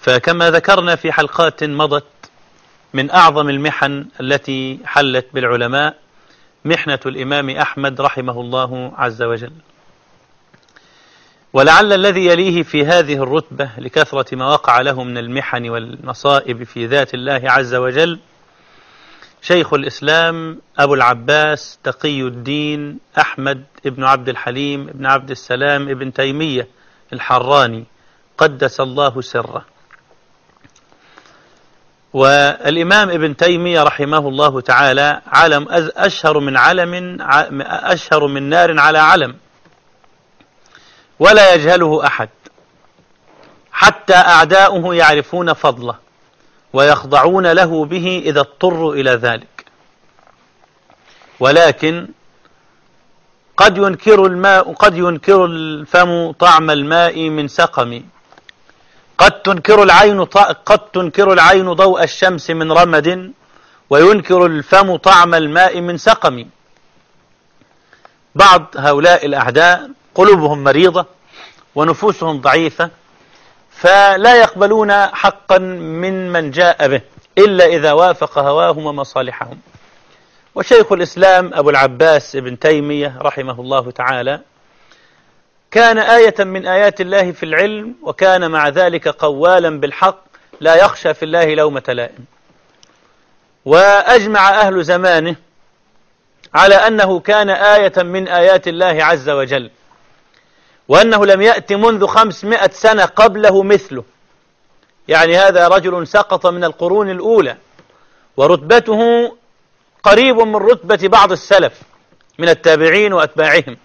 فكما ذكرنا في حلقات مضت من أعظم المحن التي حلت بالعلماء محنة الإمام أحمد رحمه الله عز وجل. ولعل الذي يليه في هذه الرتبة لكثرة ما وقع له من المحن والمصائب في ذات الله عز وجل شيخ الإسلام أبو العباس تقي الدين أحمد ابن عبد الحليم ابن عبد السلام ابن تيمية الحراني قدس الله سره. والإمام ابن تيمية رحمه الله تعالى علم أشهر من علم أشهر من نار على علم. ولا يجهله أحد. حتى أعداؤه يعرفون فضله ويخضعون له به إذا اضطروا إلى ذلك. ولكن قد ينكر الماء قد ينكر الفم طعم الماء من سقم. قد تنكر العين قد تنكر العين ضوء الشمس من رمد وينكر الفم طعم الماء من سقم. بعض هؤلاء الأعداء قلوبهم مريضة ونفوسهم ضعيفة فلا يقبلون حقا من من جاء به إلا إذا وافق هواهم ومصالحهم. وشيخ الإسلام أبو العباس ابن تيمية رحمه الله تعالى كان آية من آيات الله في العلم وكان مع ذلك قوالا بالحق لا يخشى في الله لومة لائم. وأجمع أهل زمانه على أنه كان آية من آيات الله عز وجل وأنه لم يأتي منذ خمسمائة سنة قبله مثله. يعني هذا رجل سقط من القرون الأولى ورتبته قريب من رتبة بعض السلف من التابعين وأتباعهم.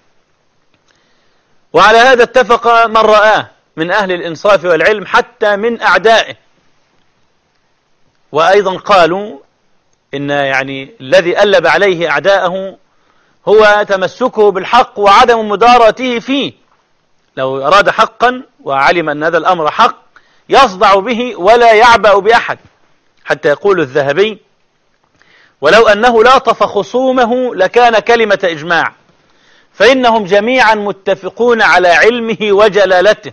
وعلى هذا اتفق من رآه من أهل الإنصاف والعلم حتى من أعدائه. وأيضا قالوا إن يعني الذي ألب عليه أعداءه هو تمسكه بالحق وعدم مداراته فيه. لو أراد حقا وعلم أن هذا الأمر حق يصدع به ولا يعبأ بأحد. حتى يقول الذهبي ولو أنه لاطف خصومه لكان كلمة إجماع. فإنهم جميعا متفقون على علمه وجلالته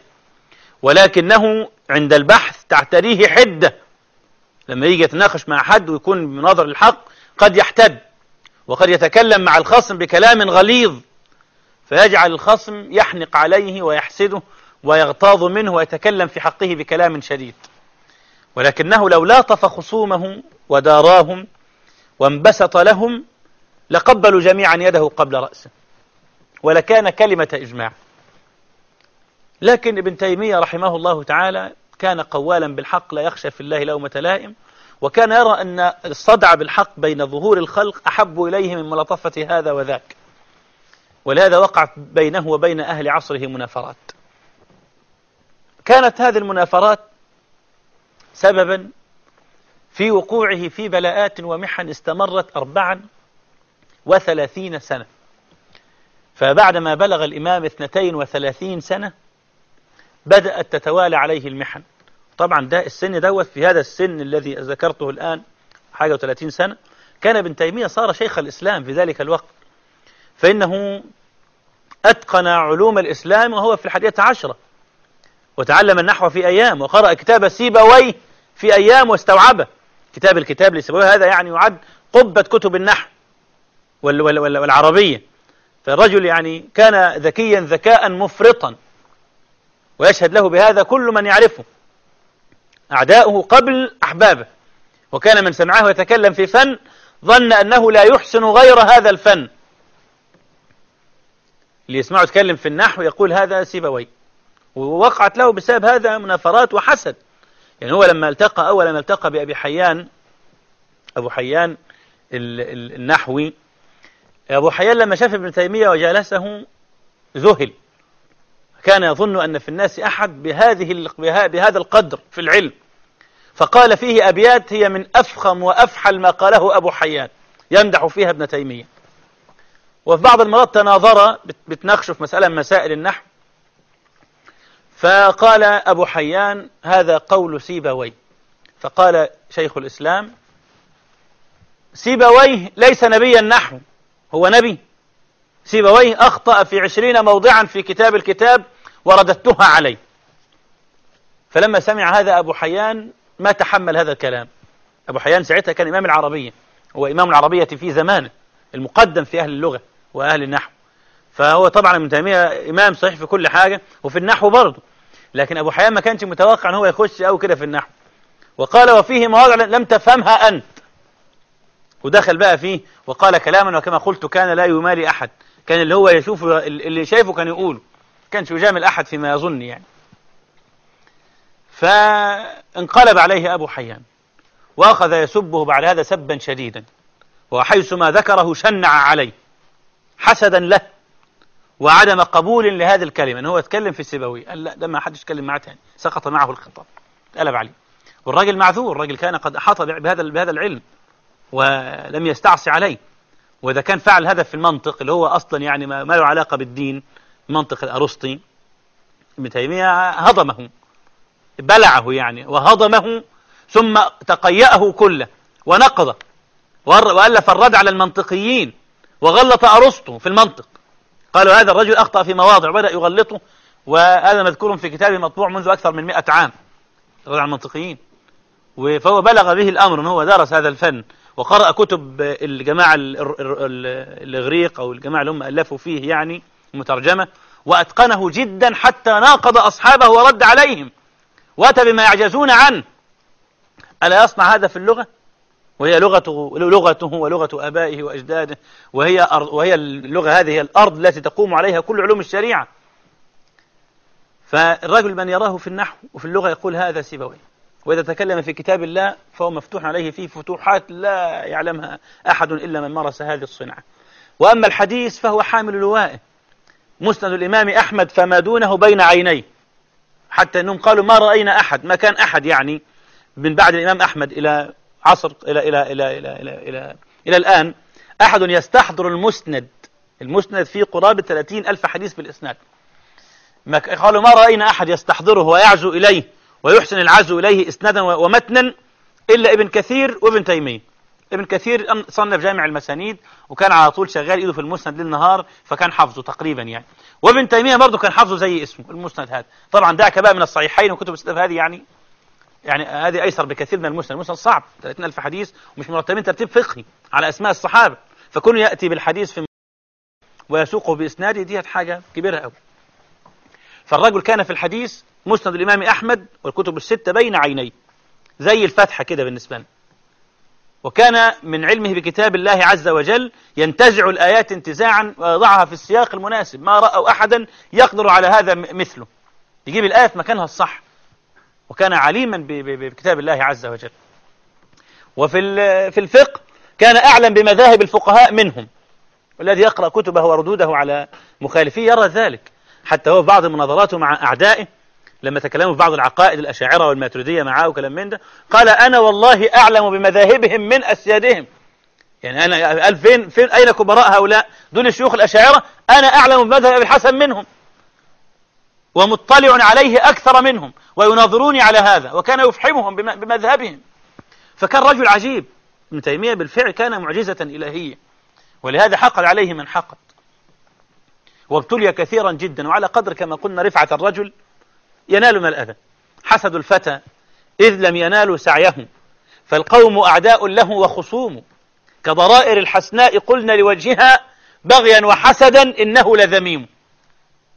ولكنه عند البحث تعتريه حدة. لما يجي يتناقش مع حد ويكون بنظر الحق قد يحتد وقد يتكلم مع الخصم بكلام غليظ فيجعل الخصم يحنق عليه ويحسده ويغتاظ منه ويتكلم في حقه بكلام شديد. ولكنه لو لاطف خصومه وداراهم وانبسط لهم لقبلوا جميعا يده قبل رأسه. ولكان كلمة إجماع. لكن ابن تيمية رحمه الله تعالى كان قوالا بالحق لا يخشى في الله لومة لائم وكان يرى أن الصدع بالحق بين ظهور الخلق أحب إليه من ملطفة هذا وذاك. ولهذا وقعت بينه وبين أهل عصره منافرات. كانت هذه المنافرات سببا في وقوعه في بلاءات ومحن استمرت أربعا وثلاثين سنة. فبعدما بلغ الإمام اثنتين وثلاثين سنة بدأت تتوالى عليه المحن. طبعا ده السن دوت في هذا السن الذي ذكرته الآن حاجة وثلاثين سنة كان ابن تيمية صار شيخ الإسلام في ذلك الوقت. فإنه أتقن علوم الإسلام وهو في الحادية عشرة وتعلم النحو في أيام وقرأ كتاب سيبويه في أيام واستوعبه. كتاب الكتاب لسيبويه هذا يعني يعد قبة كتب النحو والعربية. فالرجل يعني كان ذكيا ذكاء مفرطا. ويشهد له بهذا كل من يعرفه. أعداؤه قبل أحبابه. وكان من سمعه يتكلم في فن ظن أنه لا يحسن غير هذا الفن. اللي يسمعه يتكلم في النحو يقول هذا سيبوي. ووقعت له بسبب هذا منافرات وحسد. يعني هو لما التقى أول ما التقى بأبي حيان أبو حيان النحوي أبو حيان لما شاف ابن تيمية وجالسه ذهل. كان يظن أن في الناس أحد بهذه بهذا القدر في العلم. فقال فيه أبيات هي من أفخم وأفحل ما قاله أبو حيان. يمدح فيها ابن تيمية. وفي بعض المرات تناظر بتناقشوا في مسألة من مسائل النحو. فقال أبو حيان هذا قول سيبوي فقال شيخ الإسلام سيبويه ليس نبيا نحو. هو نبي. سيبويه أخطأ في عشرين موضعا في كتاب الكتاب ورددتها عليه. فلما سمع هذا أبو حيان ما تحمل هذا الكلام. أبو حيان ساعتها كان إمام العربية. هو إمام العربية في زمانه المقدم في أهل اللغة وأهل النحو. فهو طبعا ابن تيمية إمام صحيح في كل حاجة وفي النحو برضه. لكن أبو حيان ما كانش متوقع أن هو يخش أو كده في النحو. وقال وفيه مواضع لم تفهمها أنت. ودخل بقى فيه وقال كلاما وكما قلت كان لا يمالي أحد. كان اللي هو يشوف اللي شايفه كان يقوله. كانش يجامل أحد فيما يظن يعني. فانقلب عليه أبو حيان. وأخذ يسبه بعد هذا سبا شديدا. وحيثما ذكره شنع عليه. حسدا له. وعدم قبول لهذه الكلمة. أنه هو يتكلم في السبوي. قال لا ده ما حدش يتكلم معاه تاني. سقط معه الخطاب. قلب عليه. والراجل معذور. الراجل كان قد أحاط بهذا بهذا العلم. ولم يستعصي عليه. وإذا كان فعل هذا في المنطق اللي هو أصلا يعني ما له علاقة بالدين منطق الأرسطي ابن تيمية هضمه بلعه يعني وهضمه ثم تقيأه كله ونقضه وألف الرد على المنطقيين وغلط أرسطو في المنطق. قالوا هذا الرجل أخطأ في مواضع بدأ يغلطه وهذا مذكور في كتابه مطبوع منذ أكثر من مئة عام رد على المنطقيين. فهو بلغ به الأمر أنه هو درس هذا الفن. وقرأ كتب الجماعة الإغريق أو الجماعة اللي هم ألفوا فيه يعني مترجمة وأتقنه جدا حتى ناقض أصحابه ورد عليهم. وأتى بما يعجزون عنه. ألا يصنع هذا في اللغة؟ وهي لغته لغته ولغة آبائه وأجداده وهي وهي اللغة هذه هي الأرض التي تقوم عليها كل علوم الشريعة. فالرجل من يراه في النحو وفي اللغة يقول هذا سيبويه. وإذا تكلم في كتاب الله فهو مفتوح عليه فيه فتوحات لا يعلمها أحد إلا من مارس هذه الصنعة. وأما الحديث فهو حامل لوائه. مسند الإمام أحمد فما دونه بين عينيه. حتى أنهم قالوا ما رأينا أحد ما كان أحد يعني من بعد الإمام أحمد إلى عصر إلى إلى إلى إلى إلى إلى, إلى الآن أحد يستحضر المسند. المسند فيه قرابة 30 ألف حديث بالإسناد. قالوا ما رأينا أحد يستحضره ويعزو إليه. ويحسن العزو إليه إسنادا ومتنا إلا ابن كثير وابن تيمية. ابن كثير صنف جامع المسانيد وكان على طول شغال إيده في المسند للنهار فكان حفظه تقريبا يعني. وابن تيمية برضه كان حفظه زي اسمه المسند هذا. طبعا دعك بقى من الصحيحين وكتب السلف هذه يعني يعني هذه أيسر بكثير من المسند. المسند صعب 30000 حديث ومش مرتبين ترتيب فقهي على أسماء الصحابة. فكون يأتي بالحديث في ويسوقه بإسناده دي حاجة كبيرة قوي فالرجل كان في الحديث مسند الإمام أحمد والكتب الستة بين عينيه. زي الفتحة كده بالنسبة لنا. وكان من علمه بكتاب الله عز وجل ينتزع الآيات انتزاعا ويضعها في السياق المناسب. ما رأوا أحدا يقدر على هذا مثله. يجيب الآية في مكانها الصح. وكان عليما بكتاب الله عز وجل. وفي في الفقه كان أعلم بمذاهب الفقهاء منهم. والذي يقرأ كتبه وردوده على مخالفيه يرى ذلك. حتى هو في بعض مناظراته مع أعدائه لما تكلموا في بعض العقائد الأشاعرة والماتريدية معاه وكلام من ده قال أنا والله أعلم بمذاهبهم من أسيادهم. يعني أنا قال فين, فين أين كبراء هؤلاء؟ دون الشيوخ الأشاعرة. أنا أعلم بمذهب أبي الحسن منهم. ومطلع عليه أكثر منهم ويناظروني على هذا وكان يفحمهم بمذهبهم. فكان رجل عجيب. ابن تيمية بالفعل كان معجزة إلهية. ولهذا حقد عليه من حقد. وابتلي كثيرا جدا وعلى قدر كما قلنا رفعة الرجل ينال من الأذى. حسد الفتى إذ لم ينالوا سعيه. فالقوم أعداء له وخصوم. كضرائر الحسناء قلنا لوجهها بغيا وحسدا إنه لذميم.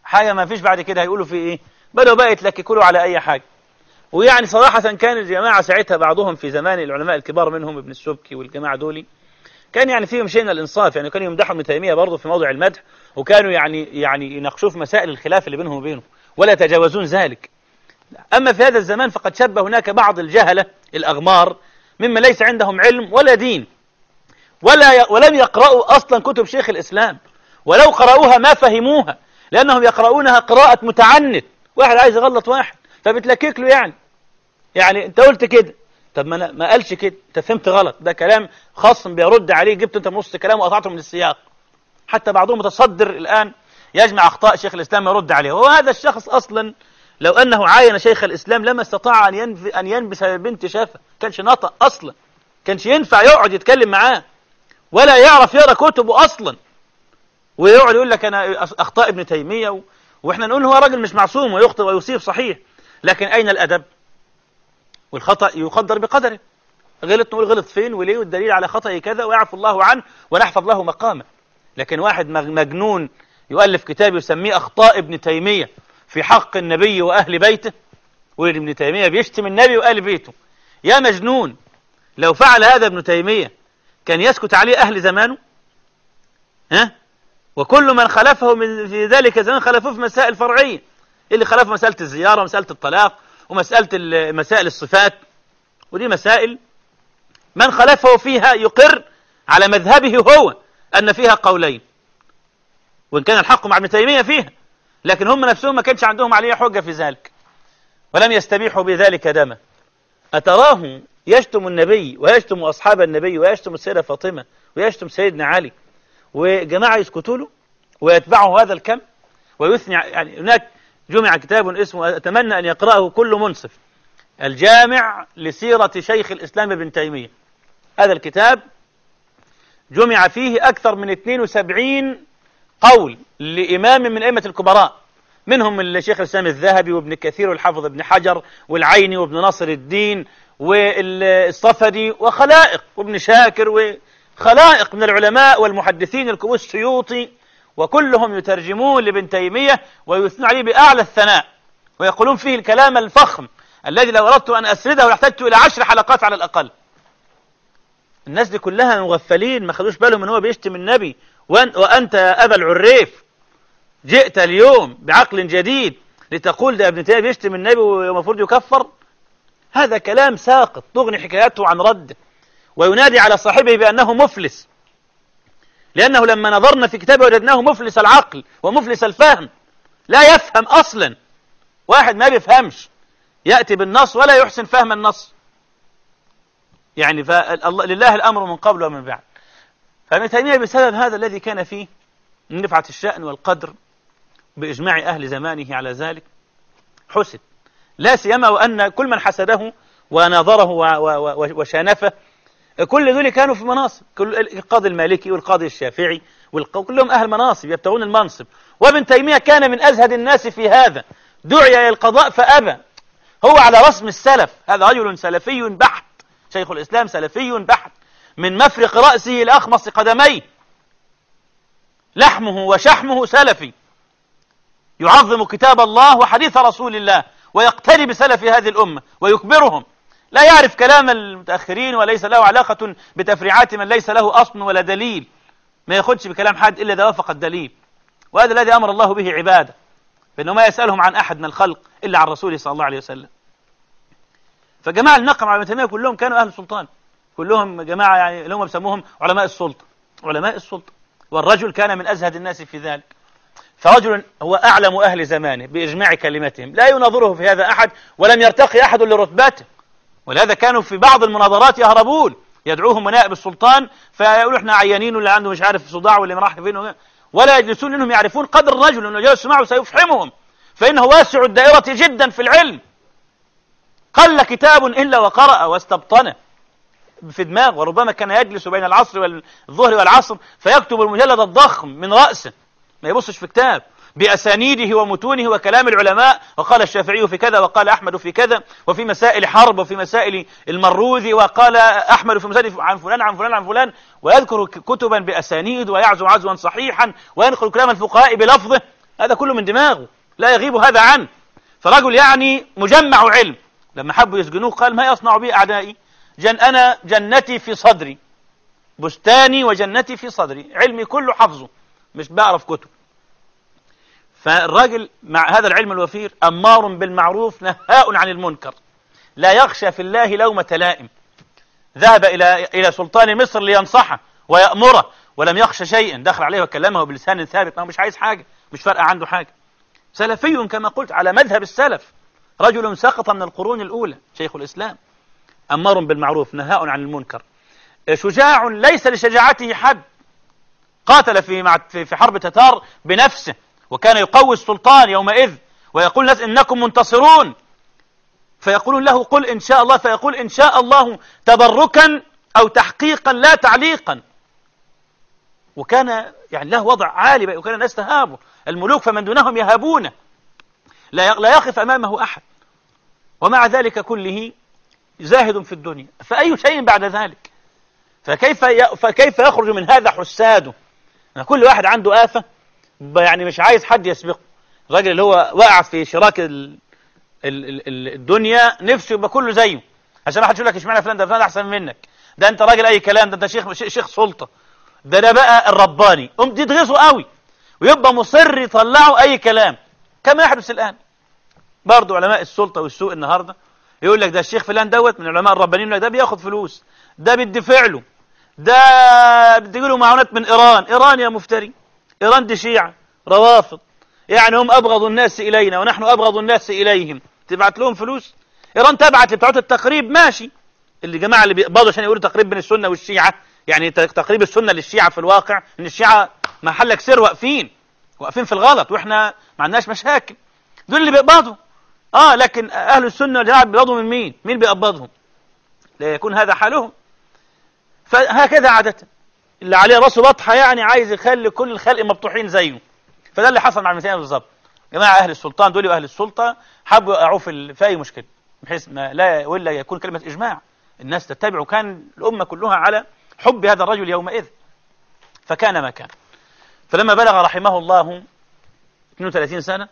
حاجة ما فيش بعد كده هيقولوا في إيه؟ بدأوا بقى يتلككوا على أي حاجة. ويعني صراحة كان الجماعة ساعتها بعضهم في زمان العلماء الكبار منهم ابن السبكي والجماعة دولي كان يعني فيهم شيء من الإنصاف. يعني كانوا يمدحوا ابن تيمية برضه في موضع المدح وكانوا يعني يعني يناقشوه في مسائل الخلاف اللي بينهم وبينه. ولا يتجاوزون ذلك. أما في هذا الزمان فقد شب هناك بعض الجهلة الأغمار ممن ليس عندهم علم ولا دين ولا ولم يقرأوا أصلا كتب شيخ الإسلام ولو قرأوها ما فهموها لأنهم يقرؤونها قراءة متعنت. واحد عايز يغلط واحد فبتلكك له يعني. يعني أنت قلت كده. طب ما, ما قالش كده. أنت فهمت غلط. ده كلام خصم بيرد عليه جبت أنت نص كلام وقطعته من السياق. حتى بعضهم متصدر الآن يجمع أخطاء شيخ الإسلام ويرد عليه. وهذا الشخص أصلا لو أنه عاين شيخ الإسلام لما استطاع أن. أن ينبس بنت شافة. كانش نطق أصلا. كانش ينفع يقعد يتكلم معاه. ولا يعرف يقرأ كتبه أصلا. ويقعد يقول لك أنا أخطاء ابن تيمية و... وإحنا نقول هو راجل مش معصوم ويخطئ ويصيب صحيح. لكن أين الأدب؟ والخطأ يقدر بقدره. غلط نقول غلط فين وليه والدليل على خطأه كذا ويعفو الله عنه ونحفظ له مقامه. لكن واحد مجنون يؤلف كتاب يسميه أخطاء ابن تيمية في حق النبي وأهل بيته. وابن تيمية بيشتم النبي وأهل بيته. يا مجنون لو فعل هذا ابن تيمية كان يسكت عليه أهل زمانه؟ ها؟ وكل من خلفه من في ذلك الزمان خلفوه في مسائل فرعية. اللي خلفه مسألة الزيارة ومسألة الطلاق ومسألة مسائل الصفات. ودي مسائل من خلفه فيها يقر على مذهبه هو أن فيها قولين. وإن كان الحق مع ابن تيمية فيها لكن هم نفسهم ما كانش عندهم عليه حجة في ذلك. ولم يستبيحوا بذلك دما. أتراه يشتم النبي ويشتم أصحاب النبي ويشتم السيدة فاطمة ويشتم سيدنا علي وجماعة يسكتوا له ويتبعه هذا الكم ويثني يعني هناك جمع كتاب اسمه أتمنى أن يقرأه كل منصف. الجامع لسيرة شيخ الإسلام ابن تيمية. هذا الكتاب جمع فيه أكثر من 72 قول لإمام من أئمة الكبراء منهم الشيخ الإسلام الذهبي وابن كثير والحافظ ابن حجر والعيني وابن ناصر الدين والصفدي وخلائق وابن شاكر وخلائق من العلماء والمحدثين الكبوس السيوطي وكلهم يترجمون لابن تيمية ويثنون عليه بأعلى الثناء ويقولون فيه الكلام الفخم الذي لو أردت أن أسرده لاحتجت إلى عشر حلقات على الأقل. الناس دي كلها مغفلين ما خدوش بالهم إن هو بيشتم النبي وأنت يا أبا العريف جئت اليوم بعقل جديد لتقول ده ابن تيمية بيشتم النبي ومفروض يكفر؟ هذا كلام ساقط تغني حكايته عن رد. وينادي على صاحبه بأنه مفلس. لأنه لما نظرنا في كتابه وجدناه مفلس العقل ومفلس الفهم. لا يفهم أصلا. واحد ما بيفهمش. يأتي بالنص ولا يحسن فهم النص. يعني لله الأمر من قبل ومن بعد. فابن تيمية بسبب هذا الذي كان فيه من رفعة الشأن والقدر بإجماع أهل زمانه على ذلك حسد لا سيما وأن كل من حسده وناظره وشانفه كل دول كانوا في مناصب. كل القاضي المالكي والقاضي الشافعي كلهم أهل مناصب يبتغون المنصب. وابن تيمية كان من أزهد الناس في هذا. دعي إلى القضاء فأبى. هو على رسم السلف. هذا رجل سلفي بحت. شيخ الإسلام سلفي بحت. من مفرق رأسه إلى أخمص قدميه. لحمه وشحمه سلفي. يعظم كتاب الله وحديث رسول الله ويقتري بسلف هذه الأمة ويكبرهم. لا يعرف كلام المتأخرين وليس له علاقة بتفريعات من ليس له أصل ولا دليل. ما ياخدش بكلام حد إلا إذا وافق الدليل. وهذا الذي أمر الله به عبادة. فإنه ما يسألهم عن أحد من الخلق إلا عن رسوله صلى الله عليه وسلم. فجماعة النقم على تيمية كلهم كانوا أهل سلطان. كلهم جماعة يعني اللي هم بيسموهم علماء السلطة. علماء السلطة. والرجل كان من أزهد الناس في ذلك. فرجل هو أعلم أهل زمانه بإجماع كلمتهم. لا يناظره في هذا أحد ولم يرتقي أحد لرتبته. ولهذا كانوا في بعض المناظرات يهربون. يدعوهم منائب السلطان فيقولوا إحنا عيانين واللي عنده مش عارف صداع واللي راح فين ولا يجلسون انهم يعرفون قدر الرجل إنه جالس معه سيفحمهم. فإنه واسع الدائرة جدا في العلم. قل كتاب إلا وقرأ واستبطنه. في دماغ وربما كان يجلس بين العصر والظهر والعصر فيكتب المجلد الضخم من رأسه ما يبصش في كتاب بأسانيده ومتونه وكلام العلماء وقال الشافعي في كذا وقال أحمد في كذا وفي مسائل حرب وفي مسائل المروذي وقال أحمد في مسائل عن فلان عن فلان عن فلان ويذكر كتبا بأسانيد ويعزو عزوا صحيحا وينقل كلام الفقهاء بلفظه هذا كله من دماغه لا يغيب هذا عنه. فرجل يعني مجمع علم لما حبوا يسجنوه قال ما يصنع بي أعدائي؟ جن أنا جنتي في صدري بستاني وجنتي في صدري علمي كله حفظه مش بعرف كتب. فالراجل مع هذا العلم الوفير أمار بالمعروف نهاء عن المنكر. لا يخشى في الله لومة لائم. ذهب إلى إلى سلطان مصر لينصحه ويأمره ولم يخش شيئا. دخل عليه وكلمه بلسان ثابت ما مش عايز حاجة مش فارقة عنده حاجة. سلفي كما قلت على مذهب السلف رجل سقط من القرون الأولى شيخ الإسلام. أمار بالمعروف نهاء عن المنكر. شجاع ليس لشجاعته حد. قاتل في في حرب تتار بنفسه وكان يقوي السلطان يومئذ ويقول الناس إنكم منتصرون. فيقولون له قل إن شاء الله فيقول إن شاء الله تبركا أو تحقيقا لا تعليقا. وكان يعني له وضع عالي وكان الناس تهابه. الملوك فمن دونهم يهابونه. لا يقف أمامه أحد. ومع ذلك كله زاهد في الدنيا. فأي شيء بعد ذلك؟ فكيف فكيف يخرج من هذا حساده؟ كل واحد عنده آفة يعني مش عايز حد يسبقه. الراجل اللي هو وقع في شراك ال ال ال الدنيا نفسه يبقى كله زيه. عشان ما حدش يقول لك اشمعنى فلان ده فلان أحسن منك. ده أنت راجل أي كلام ده أنت شيخ شيخ سلطة. ده ده بقى الرباني. قمت تغيظه قوي. ويبقى مصر يطلعه أي كلام. كما يحدث الآن. برضه علماء السلطة والسوق النهارده يقول لك ده الشيخ فلان دوت من علماء الربانيين ده بياخد فلوس ده بيدفع له ده بتجي له معونات من إيران إيران يا مفتري إيران دي شيعة روافض يعني هم أبغض الناس إلينا ونحن أبغض الناس إليهم تبعت لهم فلوس؟ إيران تبعت لبتوع التقريب ماشي. اللي جماعة اللي بيقبضوا عشان يقولوا تقريب بين السنة والشيعة يعني تقريب السنة للشيعة في الواقع إن الشيعة محلك سر واقفين واقفين في الغلط وإحنا ما عندناش مشاكل. دول اللي بيقبضوا. آه لكن أهل السنة والجماعة بيقبضوا من مين؟ مين بيقبضهم؟ لا يكون هذا حالهم. فهكذا عادة. اللي عليه رأسه بطحة يعني عايز يخلي كل الخلق مبطوحين زيه. فده اللي حصل مع المثال بالظبط. جماعة أهل السلطان دول وأهل السلطة حبوا يقعوا في أي مشكلة. بحيث ما لا ولا يكون كلمة إجماع. الناس تتبع. وكان الأمة كلها على حب هذا الرجل يومئذ. فكان ما كان. فلما بلغ رحمه الله 32 سنة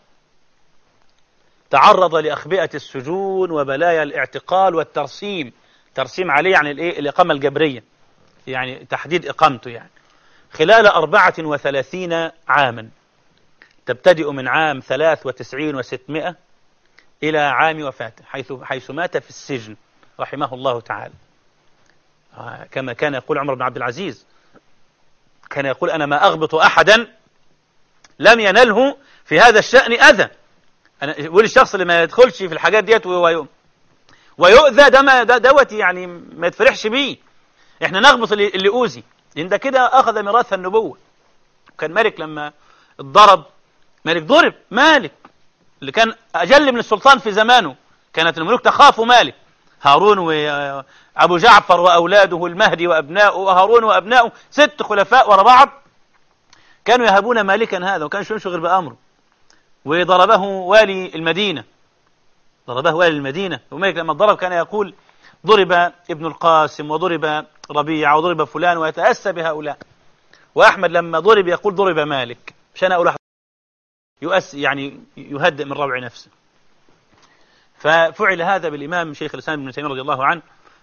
تعرض لأخبئة السجون وبلايا الاعتقال والترسيم. ترسيم عليه يعني الإيه؟ الإقامة الجبرية. يعني تحديد إقامته يعني. خلال أربعة وثلاثين عاما تبتدئ من عام ثلاث وتسعين وستمائة إلى عام وفاته حيث, حيث مات في السجن رحمه الله تعالى. آه، كما كان يقول عمر بن عبد العزيز كان يقول أنا ما أغبط أحدا لم ينله في هذا الشأن أذى. أنا يقول الشخص اللي ما يدخلش في الحاجات ديت ويؤذى ده ما دوت يعني ما يتفرحش بيه. إحنا نغبط اللي, أوذي لأن ده كده أخذ ميراث النبوة. كان مالك لما اتضرب مالك ضرب مالك اللي كان أجل من السلطان في زمانه. كانت الملوك تخاف مالك. هارون وأبو جعفر وأولاده المهدي وأبناؤه وهارون وأبناؤه ست خلفاء ورا بعض كانوا يهبون مالكا هذا وكانوا يمشوا غير بأمره. وضربه والي المدينة. ضربه والي المدينة. ومالك لما ضرب كان يقول ضرب ابن القاسم وضرب ربيعة وضرب فلان ويتأسى بهؤلاء. وأحمد لما ضرب يقول ضرب مالك. مش أنا أقول يؤس يعني يهدئ من روع نفسه. ففعل هذا بالإمام شيخ الإسلام ابن تيمية رضي الله عنه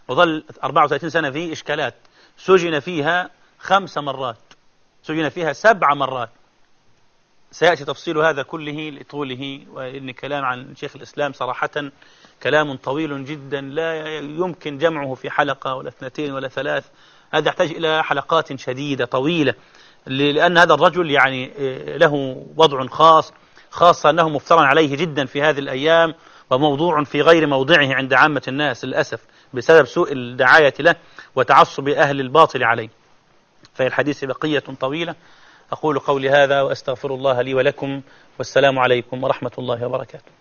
وظل 34 سنة في إشكالات. سجن فيها خمس مرات. سجن فيها سبع مرات. سيأتي تفصيل هذا كله لطوله وإن كلام عن شيخ الإسلام صراحة كلام طويل جدا لا يمكن جمعه في حلقة ولا اثنتين ولا ثلاث. هذا يحتاج إلى حلقات شديدة طويلة لأن هذا الرجل يعني له وضع خاص خاصة أنه مفترى عليه جدا في هذه الأيام وموضوع في غير موضعه عند عامة الناس للأسف بسبب سوء الدعاية له وتعصب أهل الباطل عليه. فهي الحديث بقية طويلة. أقول قولي هذا وأستغفر الله لي ولكم والسلام عليكم ورحمة الله وبركاته.